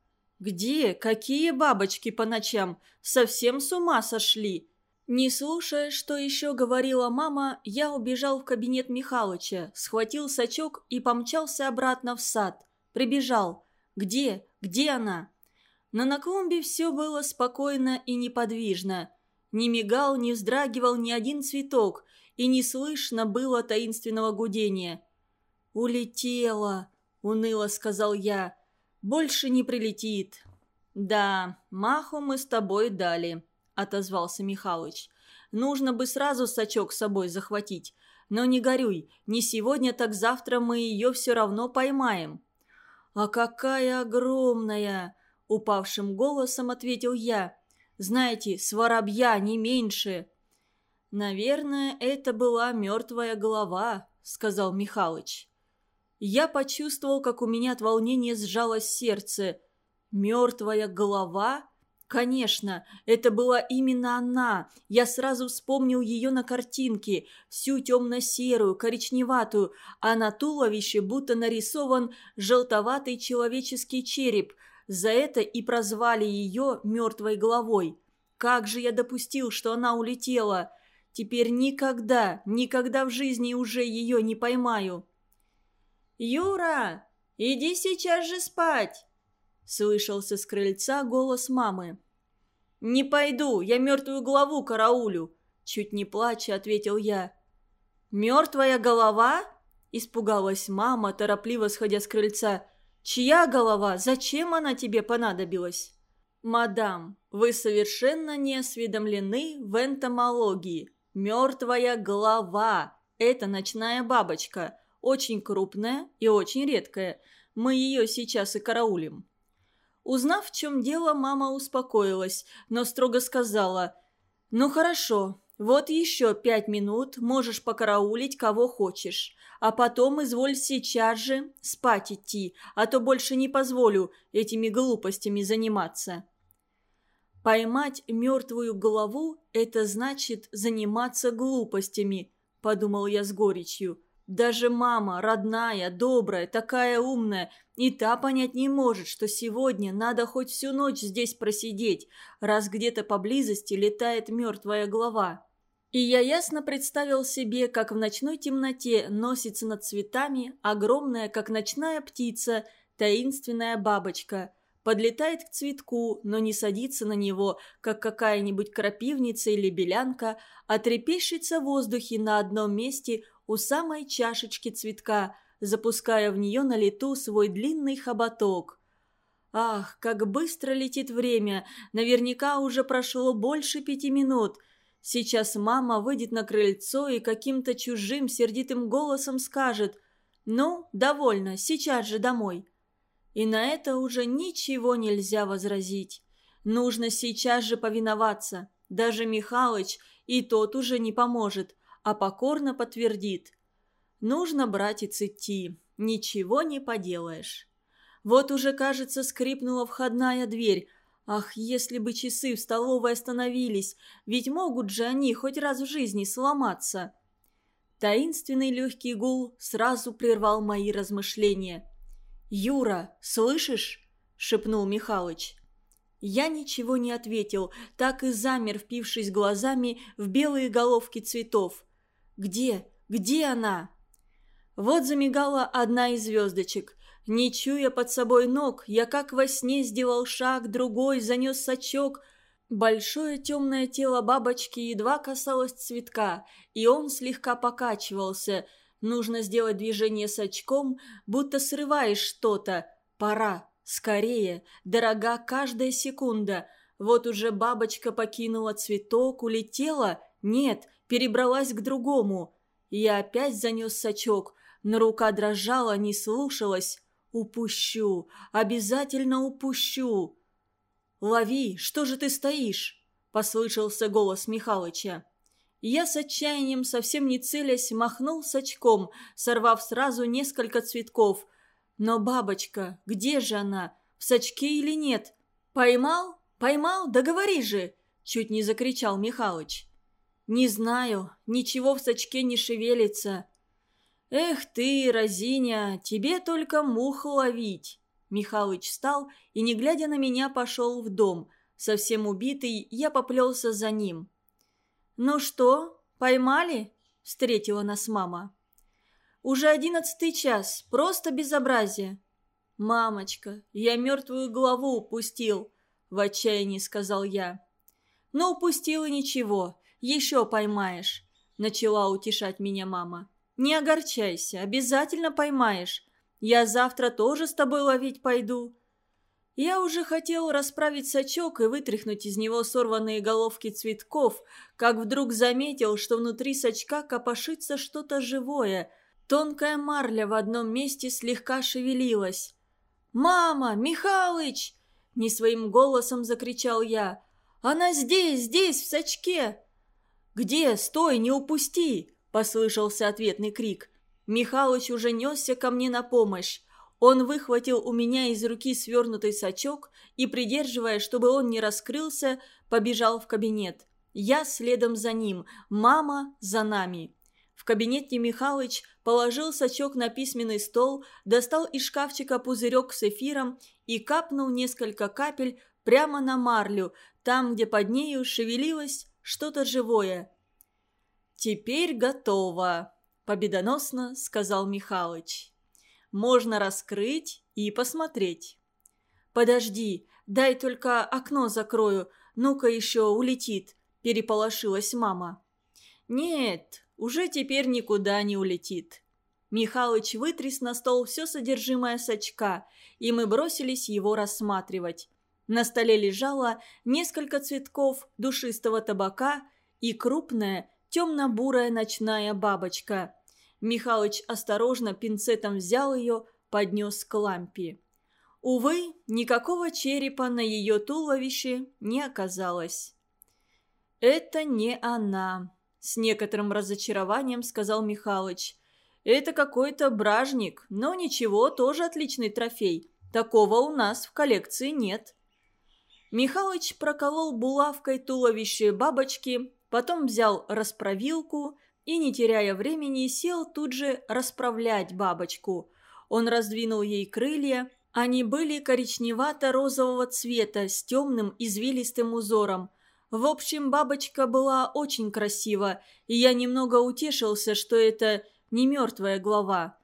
«Где? Какие бабочки по ночам? Совсем с ума сошли?» Не слушая, что еще говорила мама, я убежал в кабинет Михалыча, схватил сачок и помчался обратно в сад. Прибежал. Где? Где она?» Но на клумбе все было спокойно и неподвижно. Не мигал, не вздрагивал ни один цветок, и не слышно было таинственного гудения. «Улетела», — уныло сказал я. «Больше не прилетит». «Да, маху мы с тобой дали», — отозвался Михалыч. «Нужно бы сразу сачок с собой захватить. Но не горюй, не сегодня, так завтра мы ее все равно поймаем». «А какая огромная!» – упавшим голосом ответил я. «Знаете, с воробья не меньше». «Наверное, это была мертвая голова», – сказал Михалыч. Я почувствовал, как у меня от волнения сжалось сердце. Мертвая голова? Конечно, это была именно она. Я сразу вспомнил ее на картинке, всю темно-серую, коричневатую, а на туловище будто нарисован желтоватый человеческий череп. За это и прозвали ее мертвой головой. Как же я допустил, что она улетела? Теперь никогда, никогда в жизни уже ее не поймаю. «Юра, иди сейчас же спать!» Слышался с крыльца голос мамы. «Не пойду, я мертвую голову караулю!» Чуть не плача, ответил я. «Мертвая голова?» Испугалась мама, торопливо сходя с крыльца. «Чья голова? Зачем она тебе понадобилась?» «Мадам, вы совершенно не осведомлены в энтомологии. Мертвая голова – это ночная бабочка, очень крупная и очень редкая. Мы ее сейчас и караулим». Узнав, в чем дело, мама успокоилась, но строго сказала «Ну хорошо, вот еще пять минут можешь покараулить кого хочешь, а потом изволь сейчас же спать идти, а то больше не позволю этими глупостями заниматься». «Поймать мертвую голову – это значит заниматься глупостями», – подумал я с горечью. Даже мама, родная, добрая, такая умная, и та понять не может, что сегодня надо хоть всю ночь здесь просидеть, раз где-то поблизости летает мертвая голова. И я ясно представил себе, как в ночной темноте носится над цветами огромная, как ночная птица, таинственная бабочка. Подлетает к цветку, но не садится на него, как какая-нибудь крапивница или белянка, а трепещется в воздухе на одном месте – у самой чашечки цветка, запуская в нее на лету свой длинный хоботок. Ах, как быстро летит время! Наверняка уже прошло больше пяти минут. Сейчас мама выйдет на крыльцо и каким-то чужим сердитым голосом скажет «Ну, довольно, сейчас же домой». И на это уже ничего нельзя возразить. Нужно сейчас же повиноваться. Даже Михалыч и тот уже не поможет а покорно подтвердит. Нужно, братец, идти, ничего не поделаешь. Вот уже, кажется, скрипнула входная дверь. Ах, если бы часы в столовой остановились, ведь могут же они хоть раз в жизни сломаться. Таинственный легкий гул сразу прервал мои размышления. «Юра, слышишь?» – шепнул Михалыч. Я ничего не ответил, так и замер, впившись глазами в белые головки цветов. Где? Где она?» Вот замигала одна из звездочек. Не чуя под собой ног, я как во сне сделал шаг, другой, занес сачок. Большое темное тело бабочки едва касалось цветка, и он слегка покачивался. Нужно сделать движение с очком, будто срываешь что-то. Пора, скорее, дорога каждая секунда. Вот уже бабочка покинула цветок, улетела. Нет, перебралась к другому. Я опять занес сачок, но рука дрожала, не слушалась. «Упущу! Обязательно упущу!» «Лови! Что же ты стоишь?» – послышался голос Михалыча. Я с отчаянием, совсем не целясь, махнул сачком, сорвав сразу несколько цветков. Но бабочка, где же она? В сачке или нет? «Поймал? Поймал? Да говори же!» – чуть не закричал Михалыч. «Не знаю, ничего в сачке не шевелится». «Эх ты, Розиня, тебе только мух ловить!» Михалыч встал и, не глядя на меня, пошел в дом. Совсем убитый, я поплелся за ним. «Ну что, поймали?» – встретила нас мама. «Уже одиннадцатый час, просто безобразие». «Мамочка, я мертвую голову упустил», – в отчаянии сказал я. «Ну, упустил и ничего. Еще поймаешь», – начала утешать меня мама. «Не огорчайся, обязательно поймаешь. Я завтра тоже с тобой ловить пойду». Я уже хотел расправить сачок и вытряхнуть из него сорванные головки цветков, как вдруг заметил, что внутри сачка копошится что-то живое. Тонкая марля в одном месте слегка шевелилась. «Мама! Михалыч!» – не своим голосом закричал я. «Она здесь, здесь, в сачке!» «Где? Стой, не упусти!» – послышался ответный крик. Михалыч уже несся ко мне на помощь. Он выхватил у меня из руки свернутый сачок и, придерживая, чтобы он не раскрылся, побежал в кабинет. Я следом за ним, мама за нами. В кабинете Михалыч положил сачок на письменный стол, достал из шкафчика пузырек с эфиром и капнул несколько капель прямо на марлю, там, где под нею шевелилось что-то живое. «Теперь готово», – победоносно сказал Михалыч. «Можно раскрыть и посмотреть». «Подожди, дай только окно закрою, ну-ка еще улетит», – переполошилась мама. «Нет, уже теперь никуда не улетит». Михалыч вытряс на стол все содержимое сачка, и мы бросились его рассматривать. На столе лежало несколько цветков душистого табака и крупная темно-бурая ночная бабочка. Михалыч осторожно пинцетом взял ее, поднес к лампе. Увы, никакого черепа на ее туловище не оказалось. «Это не она», – с некоторым разочарованием сказал Михалыч. «Это какой-то бражник, но ничего, тоже отличный трофей. Такого у нас в коллекции нет». Михалыч проколол булавкой туловище бабочки, потом взял расправилку и, не теряя времени, сел тут же расправлять бабочку. Он раздвинул ей крылья, они были коричневато-розового цвета с темным извилистым узором. В общем, бабочка была очень красива, и я немного утешился, что это не мертвая голова.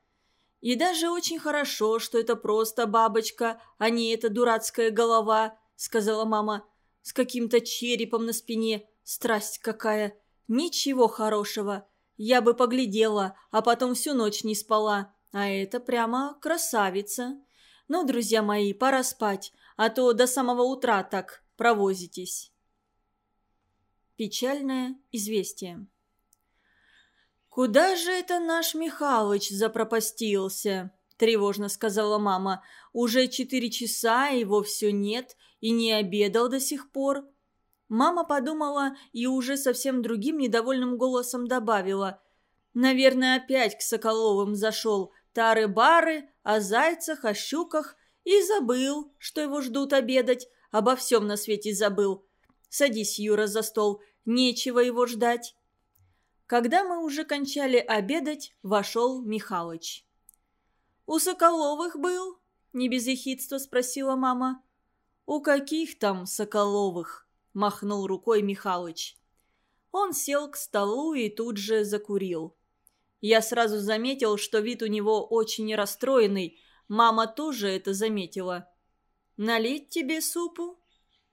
И даже очень хорошо, что это просто бабочка, а не эта дурацкая голова –— сказала мама. «С каким-то черепом на спине. Страсть какая. Ничего хорошего. Я бы поглядела, а потом всю ночь не спала. А это прямо красавица. Ну, друзья мои, пора спать, а то до самого утра так провозитесь». Печальное известие. «Куда же это наш Михалыч запропастился?» – тревожно сказала мама. «Уже четыре часа, его все нет, и не обедал до сих пор». Мама подумала и уже совсем другим недовольным голосом добавила. «Наверное, опять к Соколовым зашел. Тары-бары, о зайцах, о щуках. И забыл, что его ждут обедать. Обо всем на свете забыл. Садись, Юра, за стол. Нечего его ждать». Когда мы уже кончали обедать, вошел Михалыч. «У Соколовых был?» – не без ехидства спросила мама. «У каких там Соколовых?» – махнул рукой Михалыч. Он сел к столу и тут же закурил. Я сразу заметил, что вид у него очень расстроенный. Мама тоже это заметила. «Налить тебе супу?»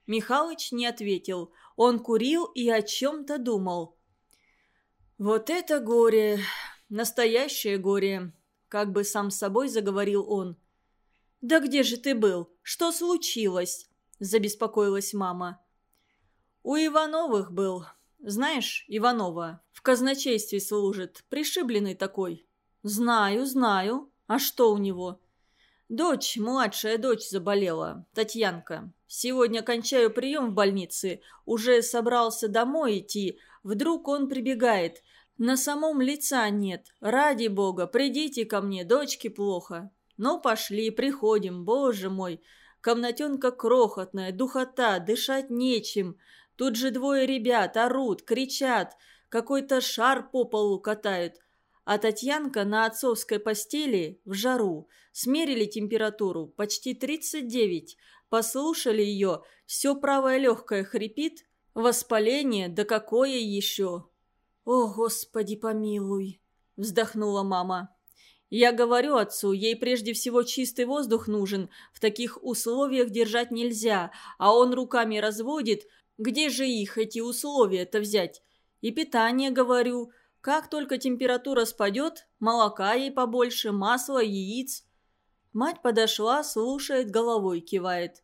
Михалыч не ответил. Он курил и о чем-то думал. «Вот это горе! Настоящее горе!» Как бы сам с собой заговорил он. «Да где же ты был? Что случилось?» Забеспокоилась мама. «У Ивановых был. Знаешь, Иванова, в казначействе служит, пришибленный такой». «Знаю, знаю. А что у него?» «Дочь, младшая дочь заболела, Татьянка. Сегодня кончаю прием в больнице. Уже собрался домой идти. Вдруг он прибегает. На самом лица нет. Ради бога, придите ко мне, дочке плохо. Ну, пошли, приходим, боже мой. Комнатенка крохотная, духота, дышать нечем. Тут же двое ребят орут, кричат, какой-то шар по полу катают. А Татьянка на отцовской постели в жару. Смерили температуру, почти 39. Послушали ее, все правое легкое хрипит. Воспаление, да какое еще? «О, Господи, помилуй!» – вздохнула мама. «Я говорю отцу, ей прежде всего чистый воздух нужен, в таких условиях держать нельзя, а он руками разводит, где же их, эти условия-то взять? И питание, говорю, как только температура спадет, молока ей побольше, масла, яиц». Мать подошла, слушает, головой кивает.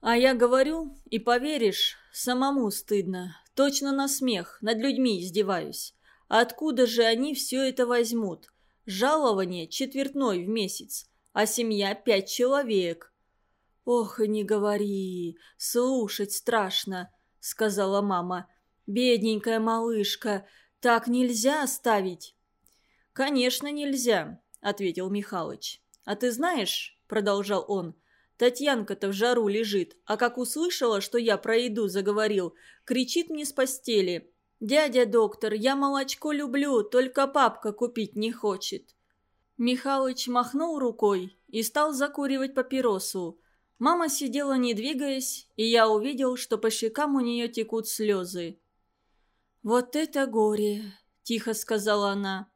А я говорю, и поверишь, самому стыдно. Точно на смех, над людьми издеваюсь. Откуда же они все это возьмут? Жалование четвертной в месяц, а семья пять человек. «Ох, не говори, слушать страшно», — сказала мама. «Бедненькая малышка, так нельзя оставить». «Конечно, нельзя», — ответил Михалыч. А ты знаешь, продолжал он, Татьянка-то в жару лежит, а как услышала, что я про еду заговорил, кричит мне с постели. «Дядя доктор, я молочко люблю, только папка купить не хочет». Михалыч махнул рукой и стал закуривать папиросу. Мама сидела не двигаясь, и я увидел, что по щекам у нее текут слезы. «Вот это горе!» – тихо сказала она.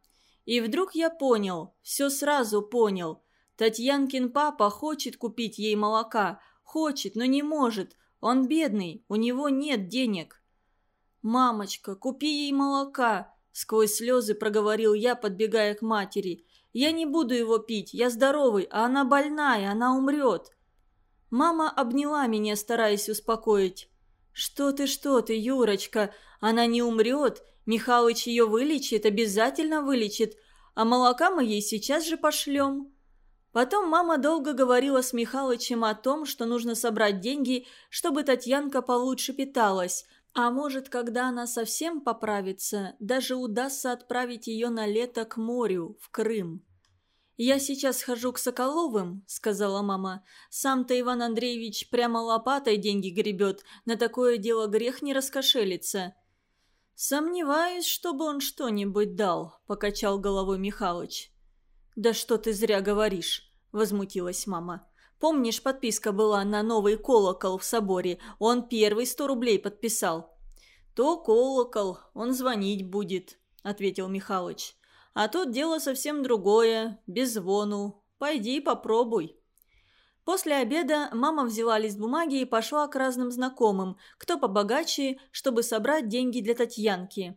И вдруг я понял, все сразу понял. Татьянкин папа хочет купить ей молока, хочет, но не может. Он бедный, у него нет денег. «Мамочка, купи ей молока!» – сквозь слезы проговорил я, подбегая к матери. «Я не буду его пить, я здоровый, а она больная, она умрет!» Мама обняла меня, стараясь успокоить. «Что ты, что ты, Юрочка, она не умрет, Михалыч ее вылечит, обязательно вылечит, а молока мы ей сейчас же пошлем». Потом мама долго говорила с Михалычем о том, что нужно собрать деньги, чтобы Татьянка получше питалась, а может, когда она совсем поправится, даже удастся отправить ее на лето к морю, в Крым. «Я сейчас хожу к Соколовым», — сказала мама. «Сам-то Иван Андреевич прямо лопатой деньги гребет, на такое дело грех не раскошелиться». «Сомневаюсь, чтобы он что-нибудь дал», — покачал головой Михалыч. «Да что ты зря говоришь», — возмутилась мама. «Помнишь, подписка была на новый колокол в соборе? Он первый сто рублей подписал». «То колокол, он звонить будет», — ответил Михалыч. «А тут дело совсем другое, без звону. Пойди попробуй». После обеда мама взяла лист бумаги и пошла к разным знакомым, кто побогаче, чтобы собрать деньги для Татьянки.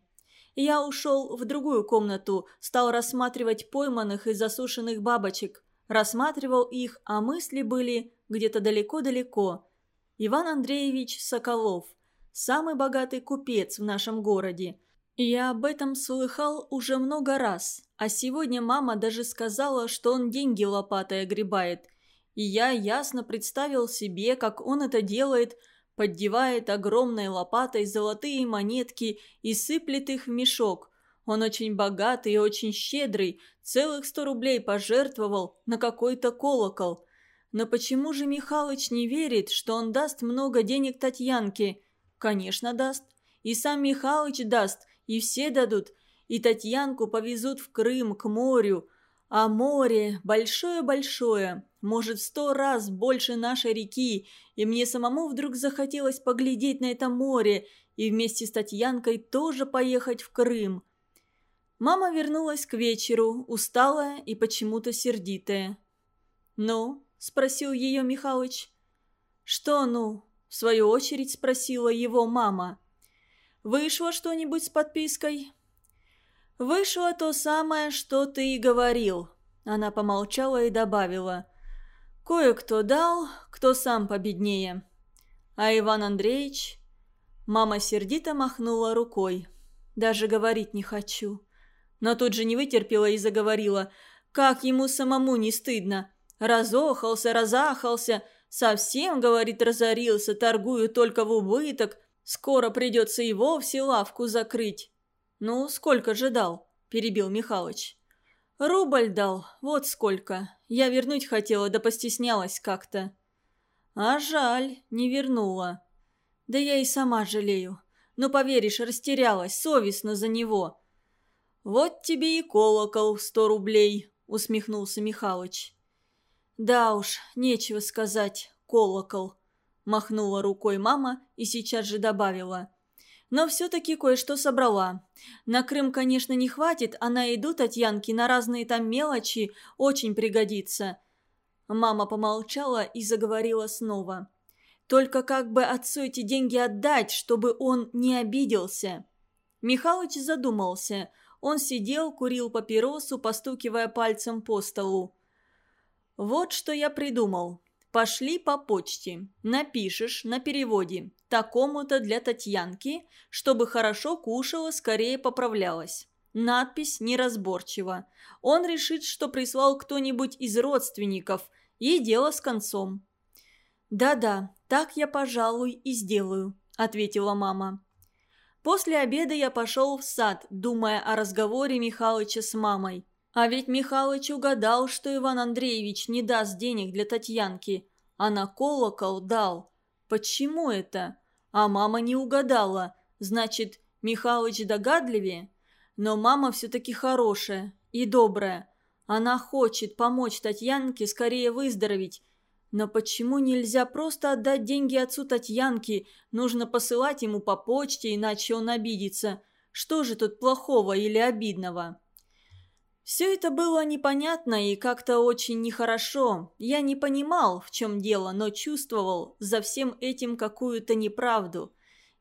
Я ушел в другую комнату, стал рассматривать пойманных и засушенных бабочек. Рассматривал их, а мысли были где-то далеко-далеко. Иван Андреевич Соколов, самый богатый купец в нашем городе. Я об этом слыхал уже много раз, а сегодня мама даже сказала, что он деньги лопатой огребает. И я ясно представил себе, как он это делает – поддевает огромной лопатой золотые монетки и сыплет их в мешок. Он очень богатый и очень щедрый, целых сто рублей пожертвовал на какой-то колокол. Но почему же Михалыч не верит, что он даст много денег Татьянке? Конечно, даст. И сам Михалыч даст, и все дадут. И Татьянку повезут в Крым, к морю. А море большое-большое, может, сто раз больше нашей реки, и мне самому вдруг захотелось поглядеть на это море и вместе с Татьянкой тоже поехать в Крым. Мама вернулась к вечеру, усталая и почему-то сердитая. «Ну?» – спросил ее Михалыч. «Что «ну?» – в свою очередь спросила его мама. «Вышло что-нибудь с подпиской?» «Вышло то самое, что ты и говорил», – она помолчала и добавила – Кое-кто дал, кто сам победнее. А Иван Андреевич... Мама сердито махнула рукой. Даже говорить не хочу. Но тут же не вытерпела и заговорила. Как ему самому не стыдно. Разохался, разахался. Совсем, говорит, разорился, торгую только в убыток. Скоро придется и вовсе лавку закрыть. Ну, сколько же дал? Перебил Михалыч. Рубль дал, вот сколько. Я вернуть хотела, да постеснялась как-то. А жаль, не вернула. Да я и сама жалею. Ну, поверишь, растерялась, совестно за него. Вот тебе и колокол в сто рублей, усмехнулся Михалыч. Да уж, нечего сказать, колокол. Махнула рукой мама и сейчас же добавила. Но все-таки кое-что собрала. На Крым, конечно, не хватит, а на еду Татьянки на разные там мелочи очень пригодится. Мама помолчала и заговорила снова. Только как бы отцу эти деньги отдать, чтобы он не обиделся? Михалыч задумался. Он сидел, курил папиросу, постукивая пальцем по столу. «Вот что я придумал. Пошли по почте. Напишешь на переводе такому-то для Татьянки, чтобы хорошо кушала, скорее поправлялась. Надпись неразборчива. Он решит, что прислал кто-нибудь из родственников, и дело с концом. «Да-да, так я, пожалуй, и сделаю», – ответила мама. После обеда я пошел в сад, думая о разговоре Михалыча с мамой. А ведь Михалыч угадал, что Иван Андреевич не даст денег для Татьянки, а на колокол дал. Почему это? А мама не угадала. Значит, Михалыч догадливее? Но мама все-таки хорошая и добрая. Она хочет помочь Татьянке скорее выздороветь. Но почему нельзя просто отдать деньги отцу Татьянки? Нужно посылать ему по почте, иначе он обидится. Что же тут плохого или обидного? Все это было непонятно и как-то очень нехорошо. Я не понимал, в чем дело, но чувствовал за всем этим какую-то неправду.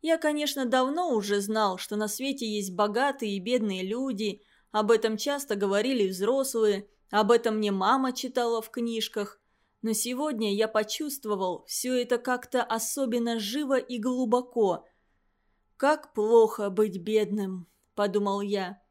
Я, конечно, давно уже знал, что на свете есть богатые и бедные люди. Об этом часто говорили взрослые, об этом мне мама читала в книжках. Но сегодня я почувствовал все это как-то особенно живо и глубоко. «Как плохо быть бедным», – подумал я.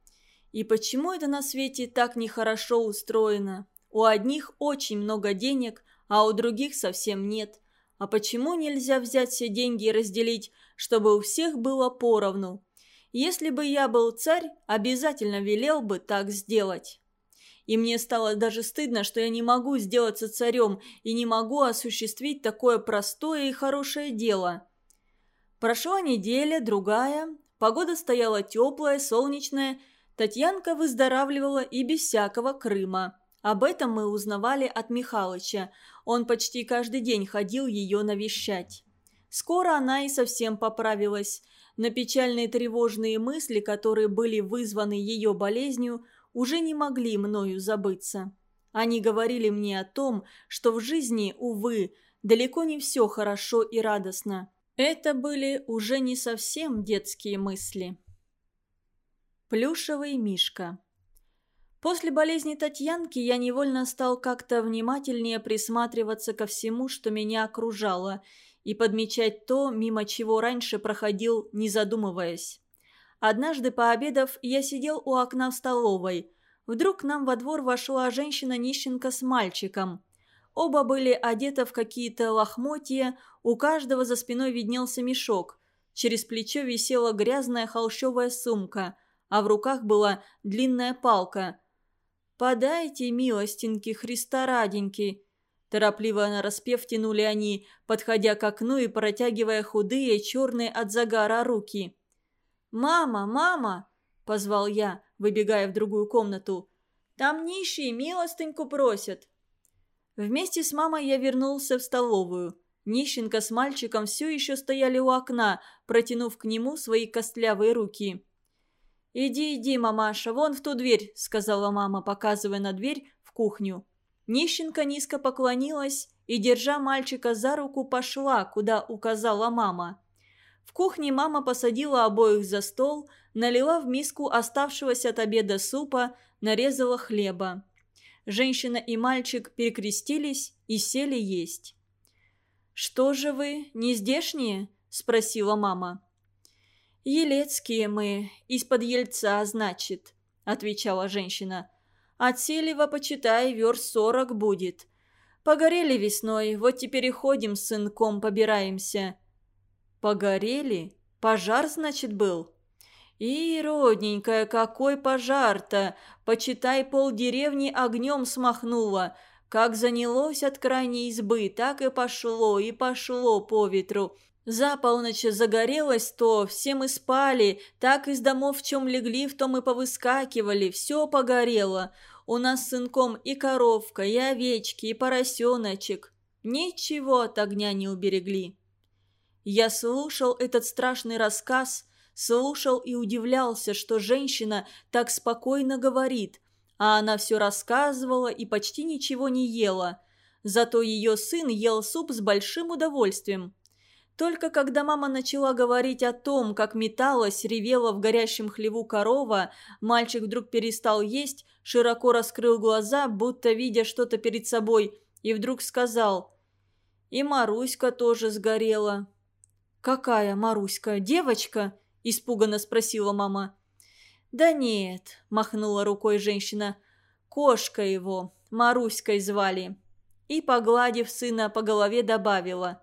И почему это на свете так нехорошо устроено? У одних очень много денег, а у других совсем нет. А почему нельзя взять все деньги и разделить, чтобы у всех было поровну? Если бы я был царь, обязательно велел бы так сделать. И мне стало даже стыдно, что я не могу сделаться царем и не могу осуществить такое простое и хорошее дело. Прошла неделя, другая. Погода стояла теплая, солнечная, Татьянка выздоравливала и без всякого Крыма. Об этом мы узнавали от Михалыча. Он почти каждый день ходил ее навещать. Скоро она и совсем поправилась. Но печальные тревожные мысли, которые были вызваны ее болезнью, уже не могли мною забыться. Они говорили мне о том, что в жизни, увы, далеко не все хорошо и радостно. Это были уже не совсем детские мысли. Плюшевый мишка. После болезни Татьянки я невольно стал как-то внимательнее присматриваться ко всему, что меня окружало, и подмечать то, мимо чего раньше проходил, не задумываясь. Однажды, пообедав, я сидел у окна в столовой. Вдруг к нам во двор вошла женщина-нищенка с мальчиком. Оба были одеты в какие-то лохмотья, у каждого за спиной виднелся мешок. Через плечо висела грязная холщовая сумка – а в руках была длинная палка. «Подайте, милостинки, Христа раденьки!» Торопливо нараспев тянули они, подходя к окну и протягивая худые, черные от загара руки. «Мама, мама!» – позвал я, выбегая в другую комнату. «Там нищие милостыньку просят!» Вместе с мамой я вернулся в столовую. Нищенка с мальчиком все еще стояли у окна, протянув к нему свои костлявые руки. «Иди, иди, мамаша, вон в ту дверь», — сказала мама, показывая на дверь в кухню. Нищенка низко поклонилась и, держа мальчика за руку, пошла, куда указала мама. В кухне мама посадила обоих за стол, налила в миску оставшегося от обеда супа, нарезала хлеба. Женщина и мальчик перекрестились и сели есть. «Что же вы, не здешние?» – спросила мама. «Елецкие мы, из-под Ельца, значит», — отвечала женщина. «От Селева, почитай, верст сорок будет. Погорели весной, вот теперь и ходим с сынком, побираемся». «Погорели? Пожар, значит, был?» «И, родненькая, какой пожар-то! Почитай, полдеревни огнем смахнуло. Как занялось от крайней избы, так и пошло, и пошло по ветру. За полночь загорелось то, все мы спали, так из домов в чем легли, в том и повыскакивали, все погорело. У нас с сынком и коровка, и овечки, и поросеночек. Ничего от огня не уберегли. Я слушал этот страшный рассказ, слушал и удивлялся, что женщина так спокойно говорит, а она все рассказывала и почти ничего не ела. Зато ее сын ел суп с большим удовольствием. Только когда мама начала говорить о том, как металась, ревела в горящем хлеву корова, мальчик вдруг перестал есть, широко раскрыл глаза, будто видя что-то перед собой, и вдруг сказал «И Маруська тоже сгорела». «Какая Маруська? Девочка?» – испуганно спросила мама. «Да нет», – махнула рукой женщина. «Кошка его, Маруськой звали». И, погладив сына по голове, добавила –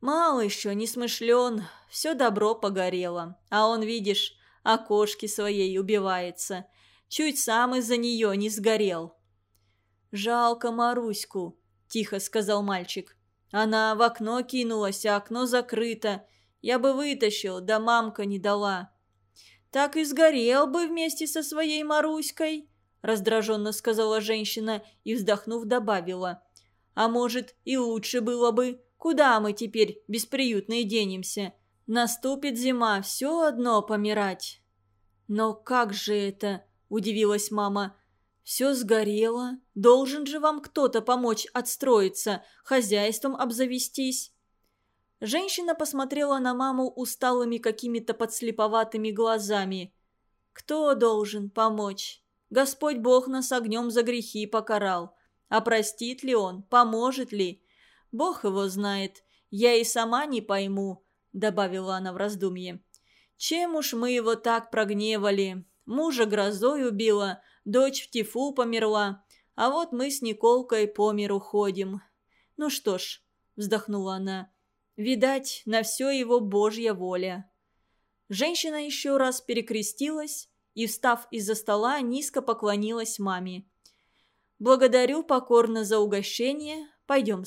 Мало еще, не смышлен, все добро погорело. А он, видишь, о кошке своей убивается. Чуть сам из-за нее не сгорел». «Жалко Маруську», – тихо сказал мальчик. «Она в окно кинулась, а окно закрыто. Я бы вытащил, да мамка не дала». «Так и сгорел бы вместе со своей Маруськой», – раздраженно сказала женщина и, вздохнув, добавила. «А может, и лучше было бы. Куда мы теперь бесприютные денемся? Наступит зима, все одно помирать». «Но как же это?» – удивилась мама. «Все сгорело. Должен же вам кто-то помочь отстроиться, хозяйством обзавестись». Женщина посмотрела на маму усталыми какими-то подслеповатыми глазами. «Кто должен помочь? Господь Бог нас огнем за грехи покарал. А простит ли Он? Поможет ли? Бог его знает. Я и сама не пойму», — добавила она в раздумье. «Чем уж мы его так прогневали? Мужа грозой убила, дочь в тифу померла, а вот мы с Николкой по миру ходим. Ну что ж», — вздохнула она, — Видать, на все его Божья воля. Женщина еще раз перекрестилась и, встав из-за стола, низко поклонилась маме. «Благодарю покорно за угощение. Пойдем